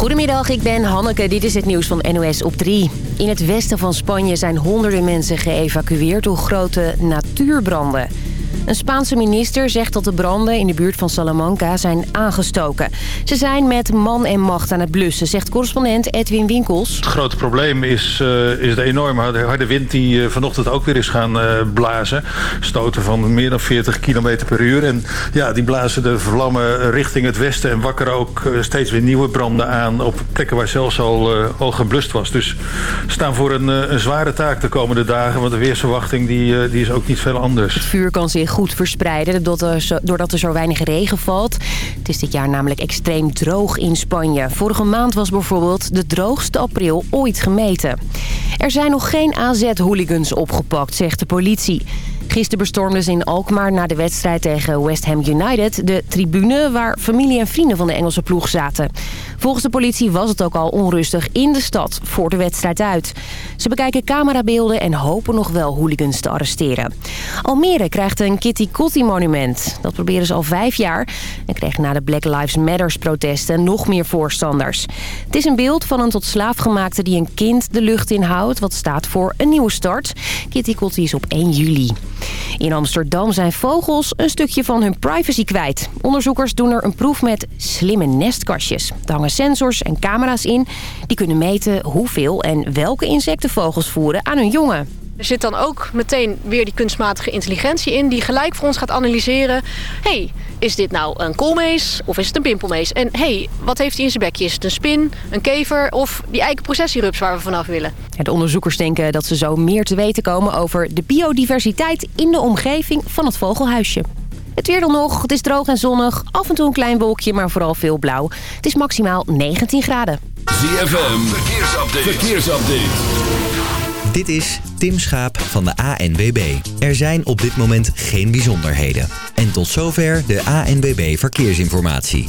Goedemiddag, ik ben Hanneke. Dit is het nieuws van NOS op 3. In het westen van Spanje zijn honderden mensen geëvacueerd door grote natuurbranden. Een Spaanse minister zegt dat de branden in de buurt van Salamanca zijn aangestoken. Ze zijn met man en macht aan het blussen, zegt correspondent Edwin Winkels. Het grote probleem is, uh, is de enorme harde wind die uh, vanochtend ook weer is gaan uh, blazen. Stoten van meer dan 40 km per uur. En ja, die blazen de vlammen richting het westen en wakkeren ook steeds weer nieuwe branden aan op plekken waar zelfs al, al geblust was. Dus we staan voor een, een, zware taak de komende dagen, want de weersverwachting die, die is ook niet veel anders. Het vuur kan zich goed verspreiden doordat er zo weinig regen valt. Het is dit jaar namelijk extreem droog in Spanje. Vorige maand was bijvoorbeeld de droogste april ooit gemeten. Er zijn nog geen AZ-hooligans opgepakt, zegt de politie. Gisteren bestormden ze in Alkmaar na de wedstrijd tegen West Ham United... de tribune waar familie en vrienden van de Engelse ploeg zaten. Volgens de politie was het ook al onrustig in de stad voor de wedstrijd uit. Ze bekijken camerabeelden en hopen nog wel hooligans te arresteren. Almere krijgt een Kitty Kotti monument. Dat proberen ze al vijf jaar en kreeg na de Black Lives Matters protesten nog meer voorstanders. Het is een beeld van een tot slaaf gemaakte die een kind de lucht inhoudt... wat staat voor een nieuwe start. Kitty Kotti is op 1 juli. In Amsterdam zijn vogels een stukje van hun privacy kwijt. Onderzoekers doen er een proef met slimme nestkastjes. Er hangen sensors en camera's in. Die kunnen meten hoeveel en welke insecten vogels voeren aan hun jongen. Er zit dan ook meteen weer die kunstmatige intelligentie in... die gelijk voor ons gaat analyseren... hey, is dit nou een koolmees of is het een pimpelmees? En hey, wat heeft hij in zijn bekje? Is het een spin, een kever of die eikenprocessierups waar we vanaf willen? De onderzoekers denken dat ze zo meer te weten komen over de biodiversiteit... in de omgeving van het vogelhuisje. Het weer dan nog. Het is droog en zonnig. Af en toe een klein wolkje, maar vooral veel blauw. Het is maximaal 19 graden. ZFM, verkeersupdate. verkeersupdate. Dit is Tim Schaap van de ANWB. Er zijn op dit moment geen bijzonderheden. En tot zover de ANWB Verkeersinformatie.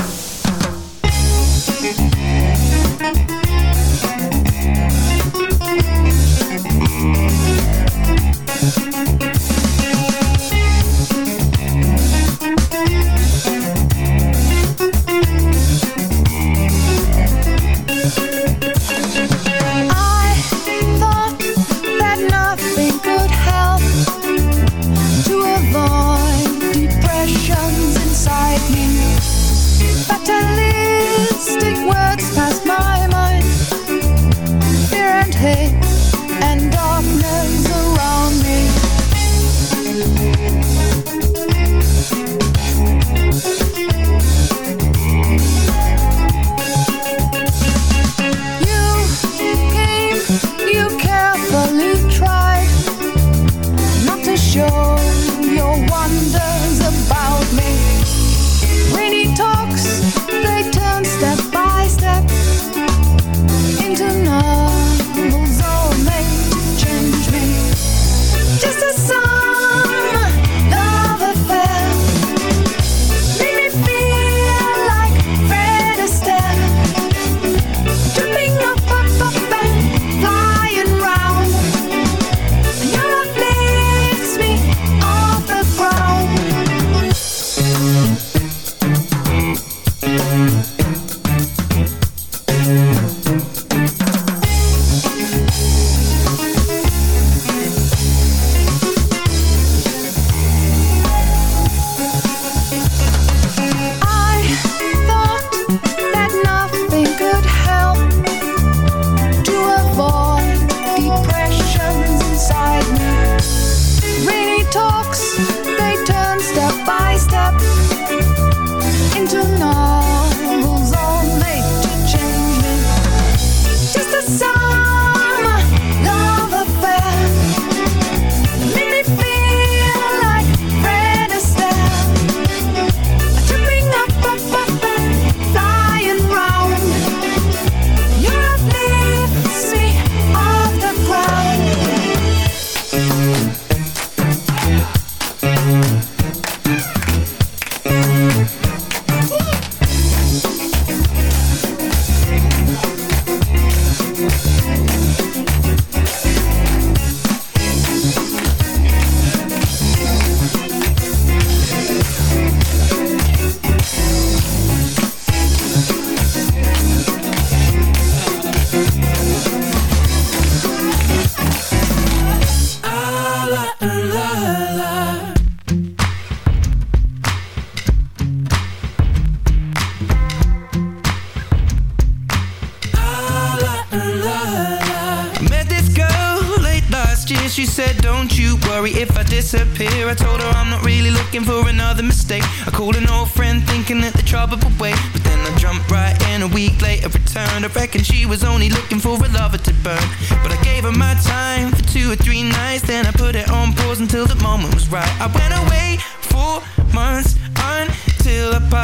Another mistake. I called an old friend thinking that the trouble wait. But then I jumped right in a week later returned. I reckon she was only looking for a lover to burn. But I gave her my time for two or three nights. Then I put it on pause until the moment was right. I went away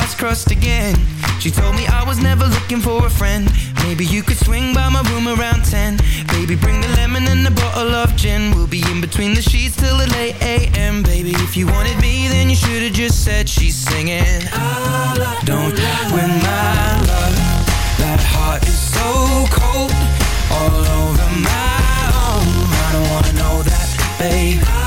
paths crossed again. She told me I was never looking for a friend. Maybe you could swing by my room around 10 Baby, bring the lemon and a bottle of gin. We'll be in between the sheets till the late a.m. Baby, if you wanted me, then you should've just said she's singing. Don't win my love. That heart is so cold. All over my own. I don't wanna know that, babe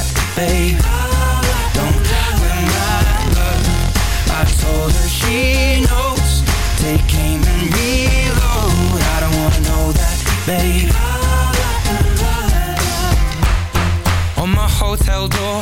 babe. Don't I told her she knows. Take aim and reload. I don't wanna know that, babe. On my hotel door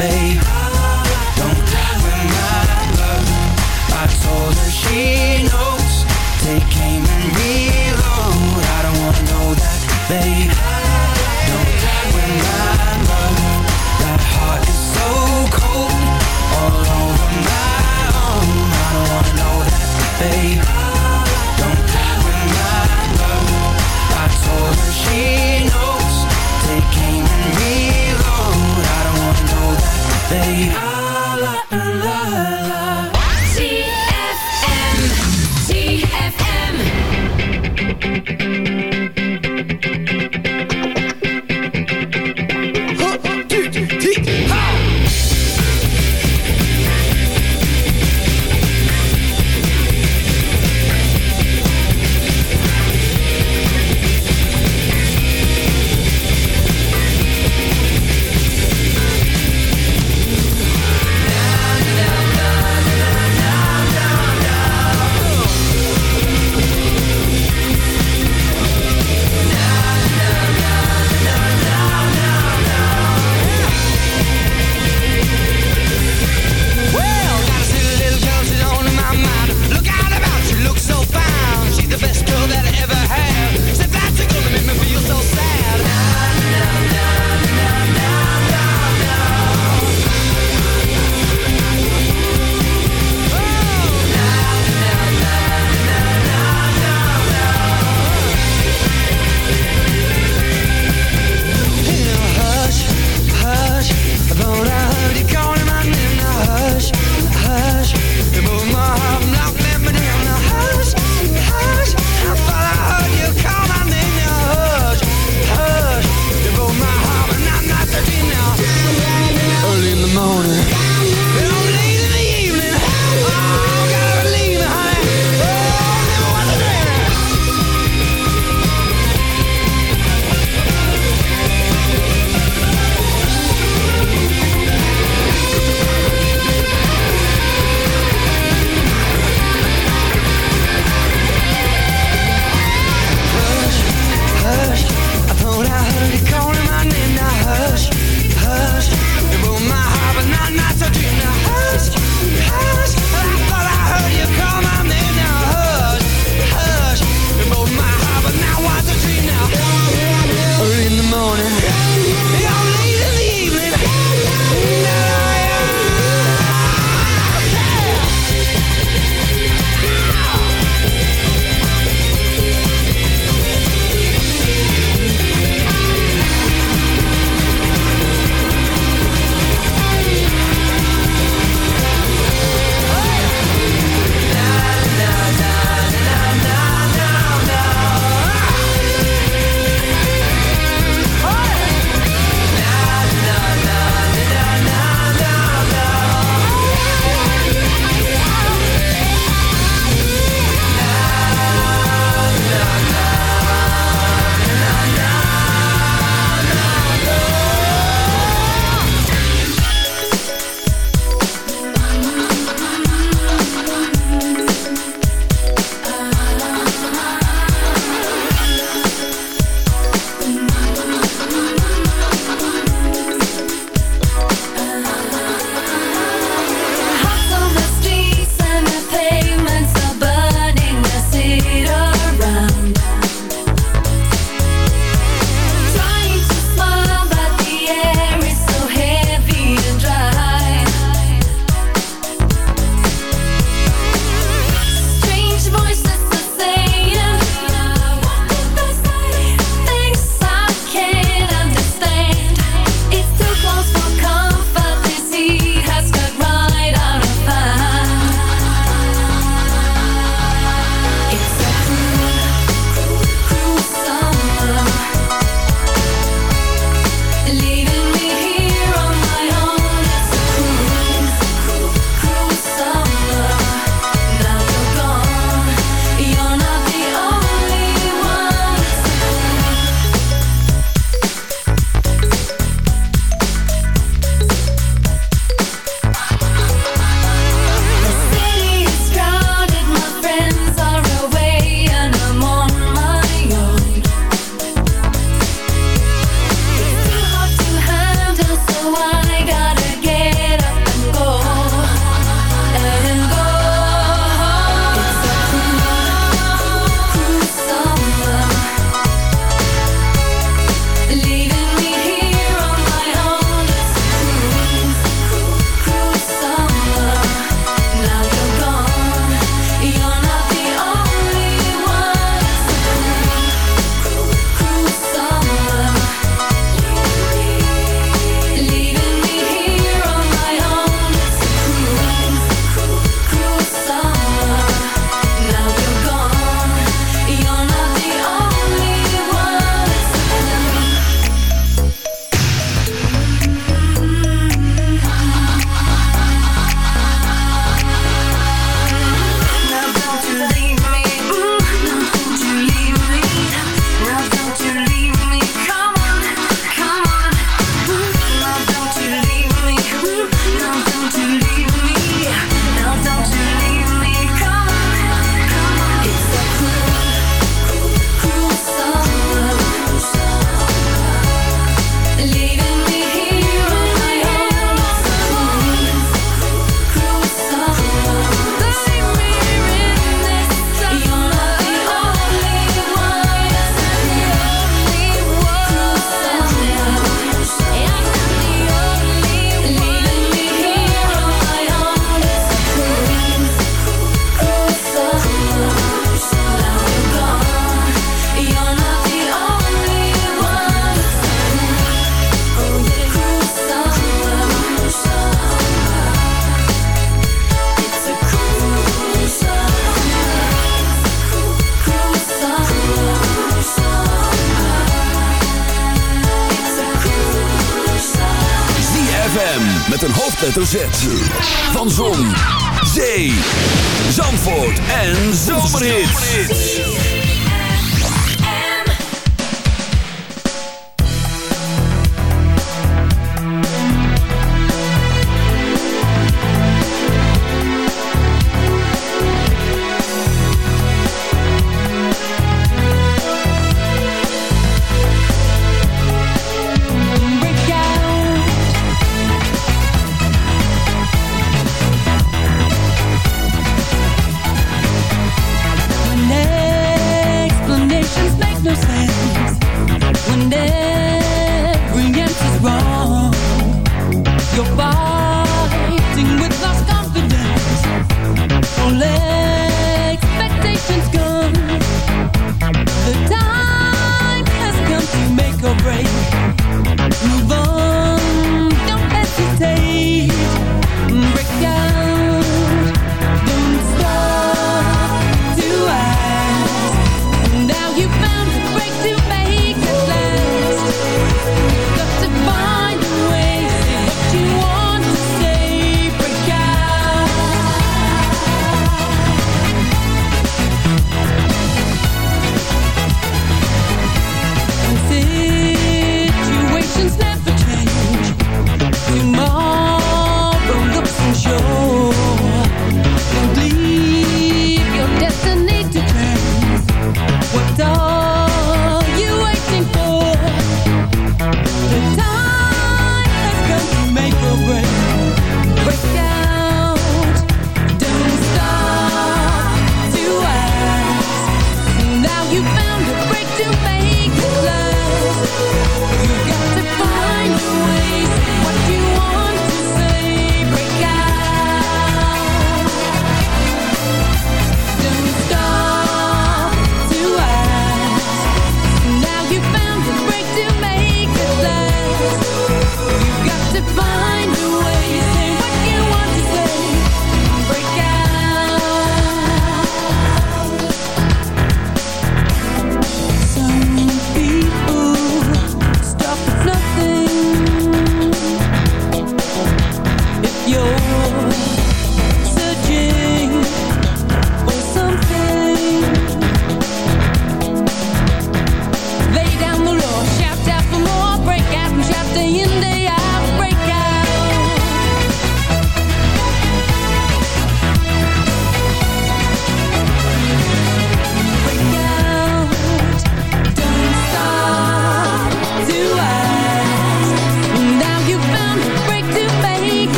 Don't my love I told her she knows. And reload. I don't wanna know that, babe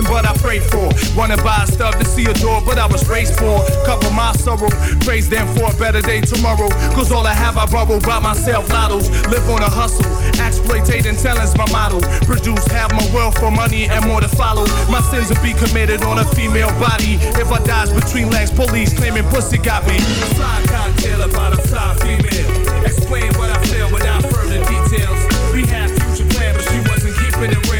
Missing, but I prayed for. Wanna buy stuff to see a door, but I was raised for. Cover my sorrow, praise them for a better day tomorrow. Cause all I have I borrow by myself lottos, live on a hustle. Exploitating talent's my model. Produce half my wealth for money and more to follow. My sins will be committed on a female body. If I dies between legs, police claiming pussy got me. Cocktail about a fly female. Explain what I feel without further details. We had future plans, but she wasn't keeping it real.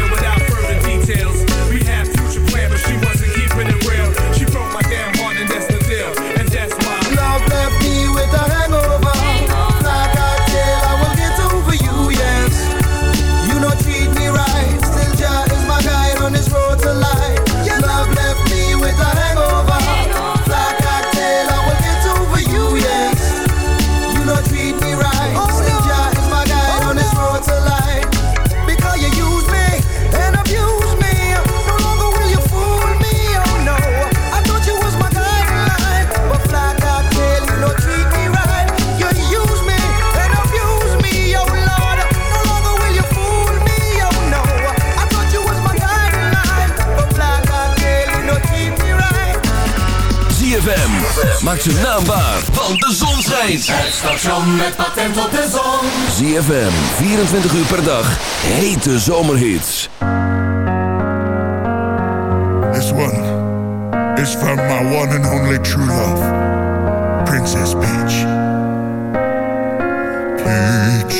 Maak zijn naam waar, want de zon schijnt. Het station met patent op de zon. ZFM, 24 uur per dag, hete zomerhits. This one is from my one and only true love, Princess Peach. Peach,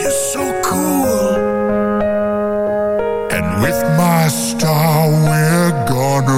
you're so cool. And with my star, we're gonna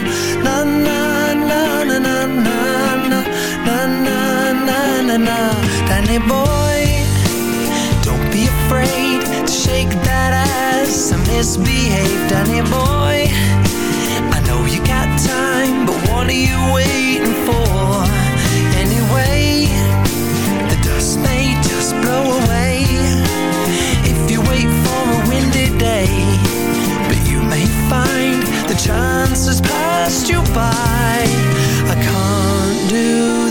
na na Danny boy, don't be afraid to shake that ass and misbehave, Danny boy. I know you got time, but what are you waiting for? Anyway, the dust may just blow away if you wait for a windy day. But you may find the chance has passed you by. I can't do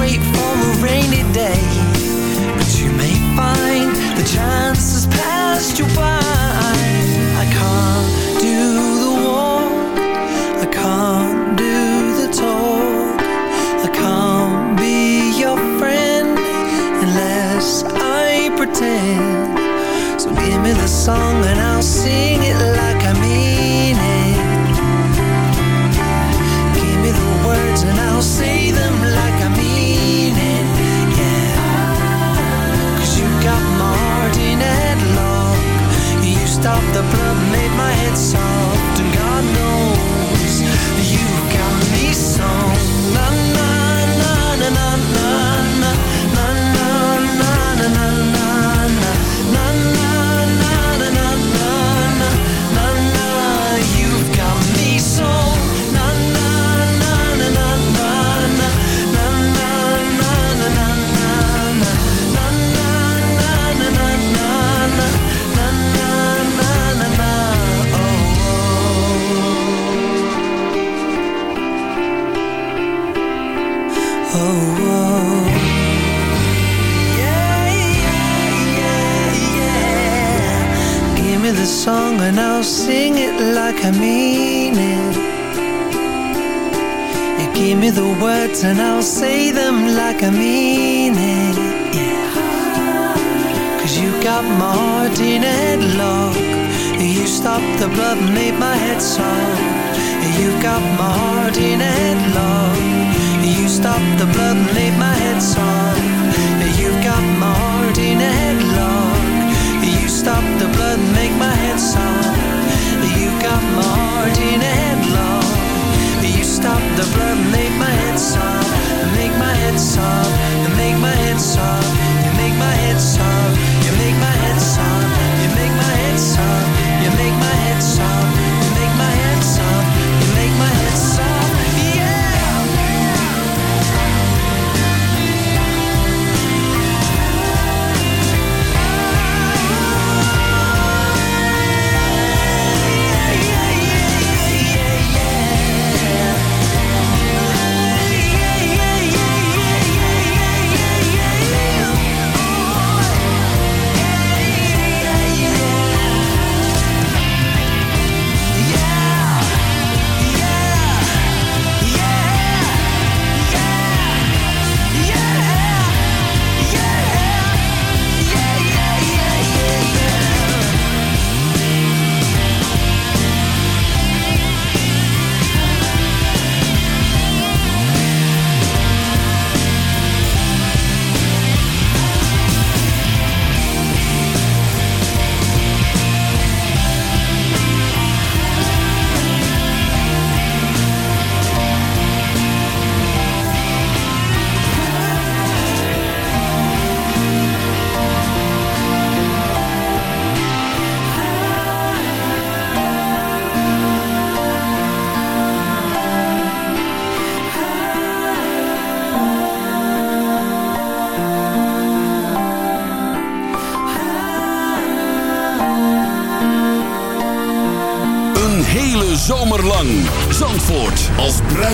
Wait for a rainy day. But you may find the chance has passed you by. I can't do the walk, I can't do the talk, I can't be your friend unless I pretend. So give me the song and I'll sing it say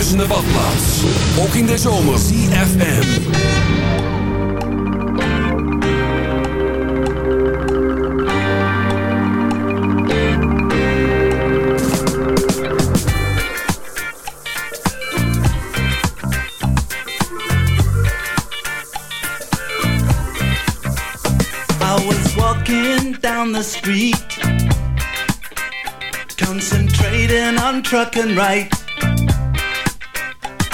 bruisende badplaats. Ook in de zomer. ZFM. I was walking down the street, concentrating on trucking right.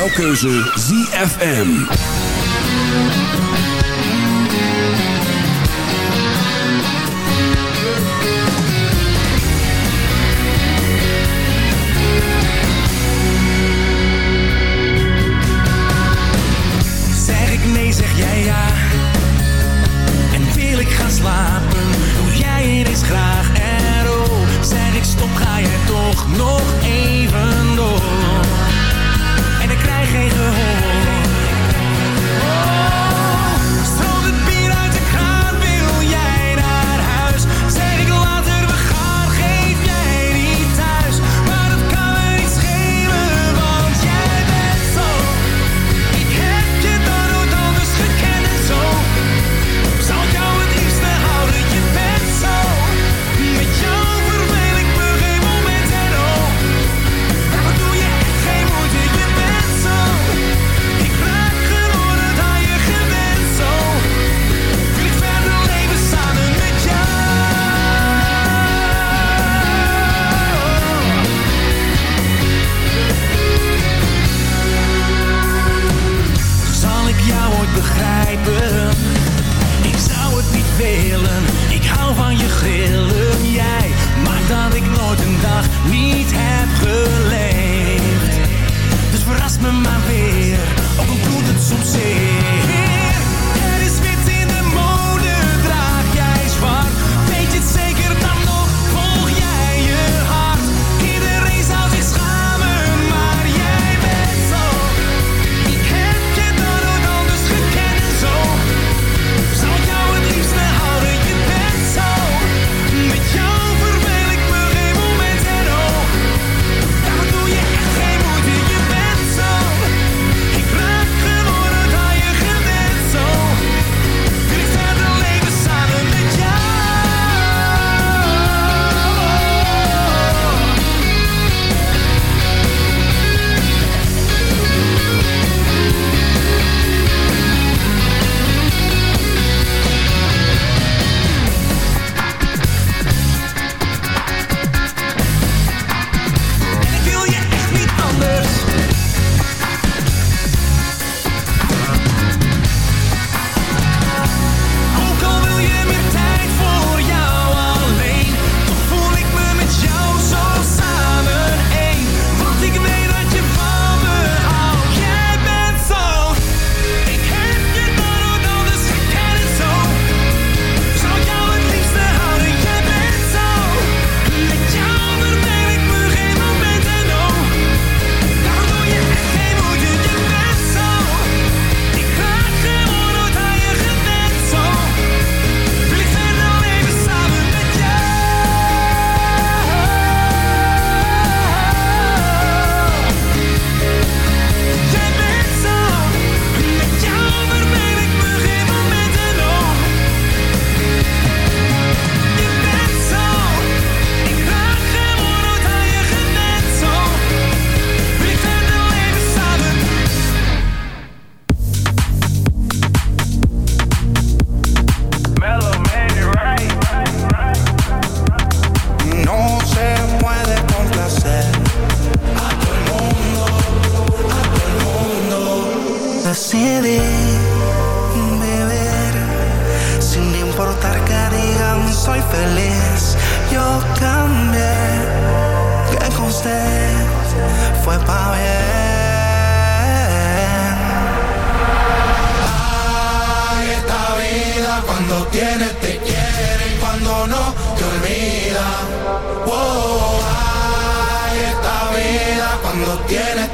Welkeuze Zeg ik nee zeg jij ja? En wil ik gaan slapen? Hoe jij het eens graag eroo Zeg ik stop ga je toch nog even? home. beber, sin importar que digan soy feliz, yo cambié, que con usted fue pa' ver. Ay, esta vida cuando tienes te quiere y cuando no te olvida. Wow, ay, esta vida cuando tienes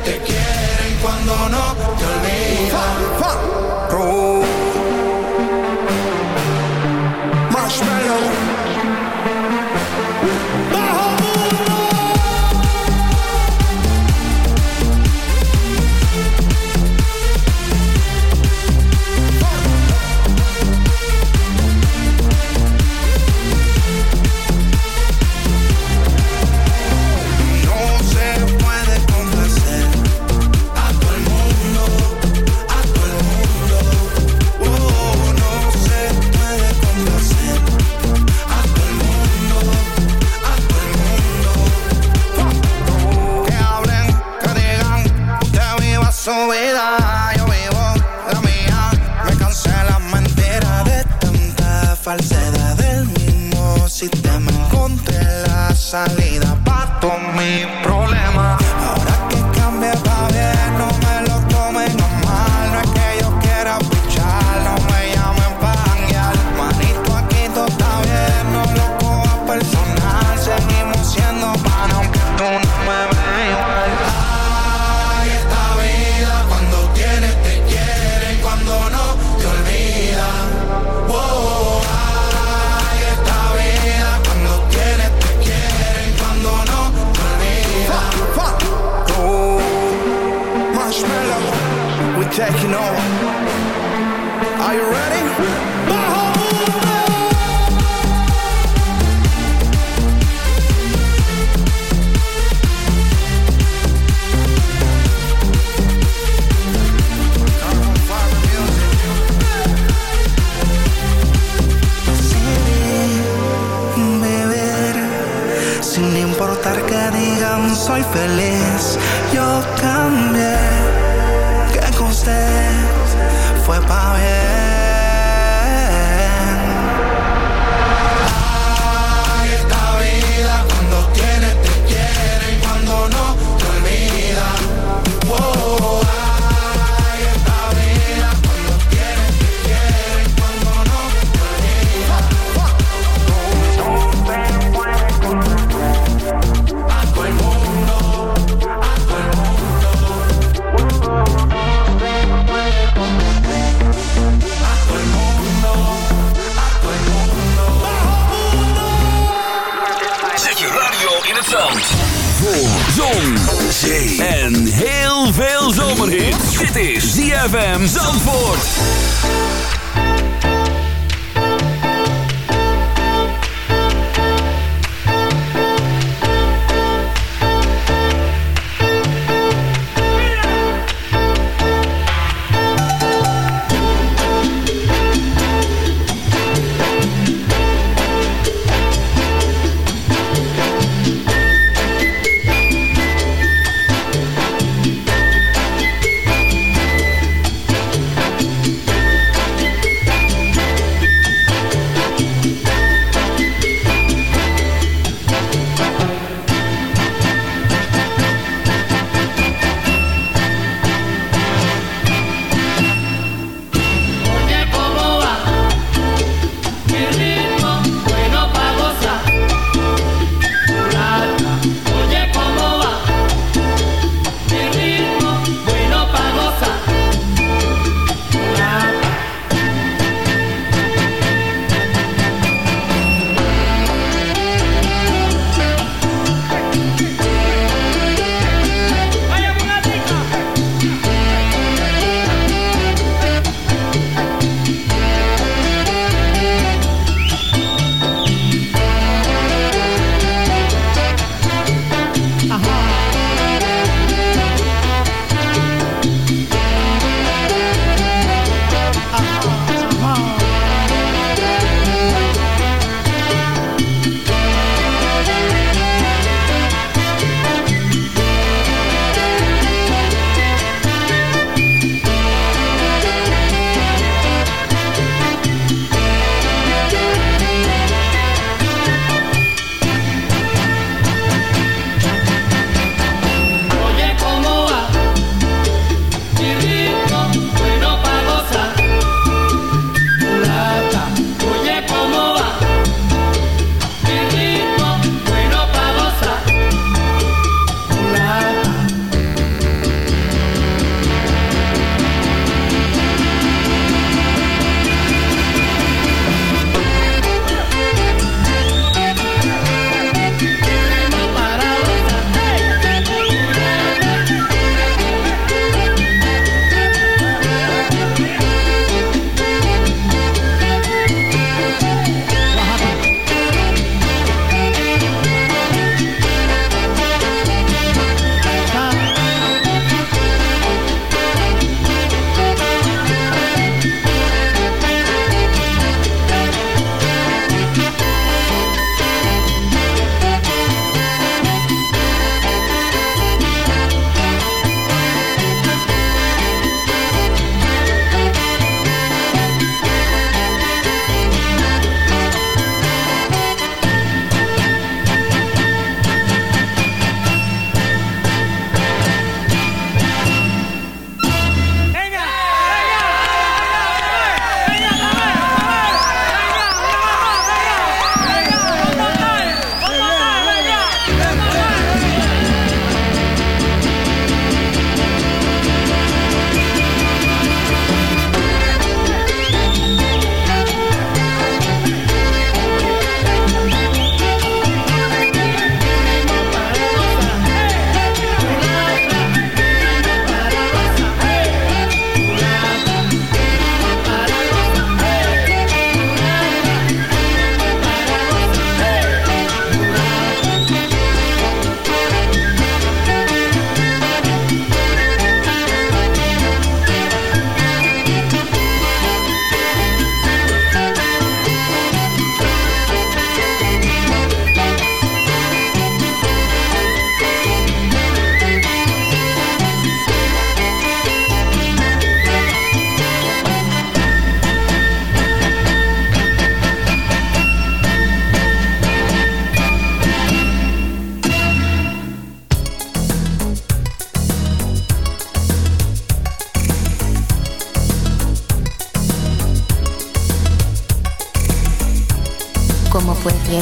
Are you ready?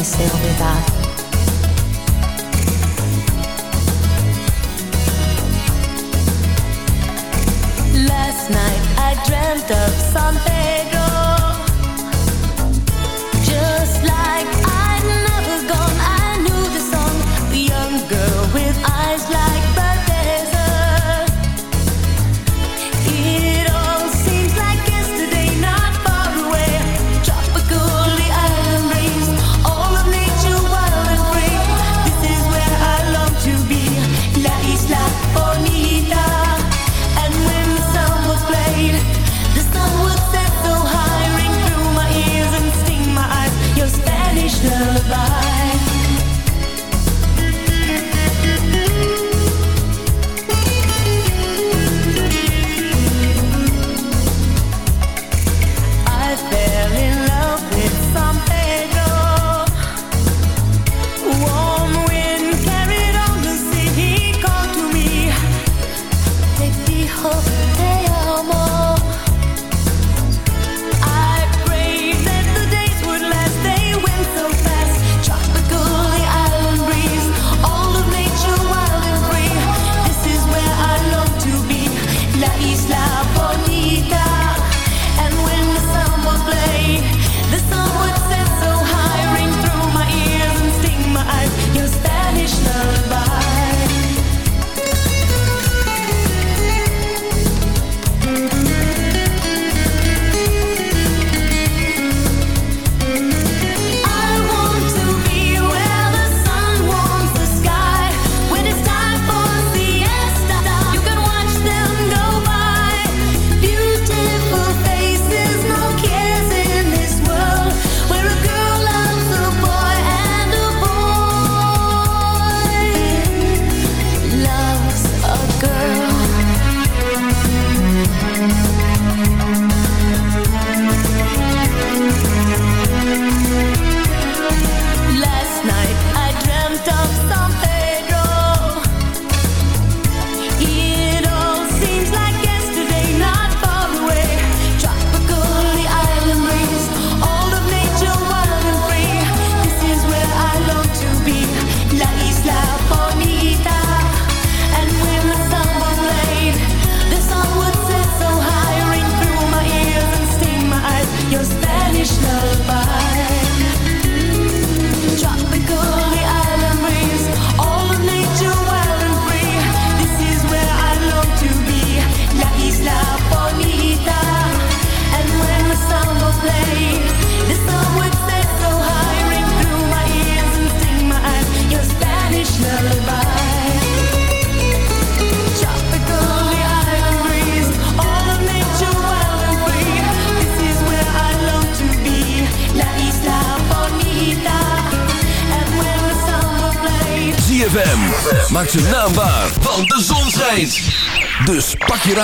myself with that.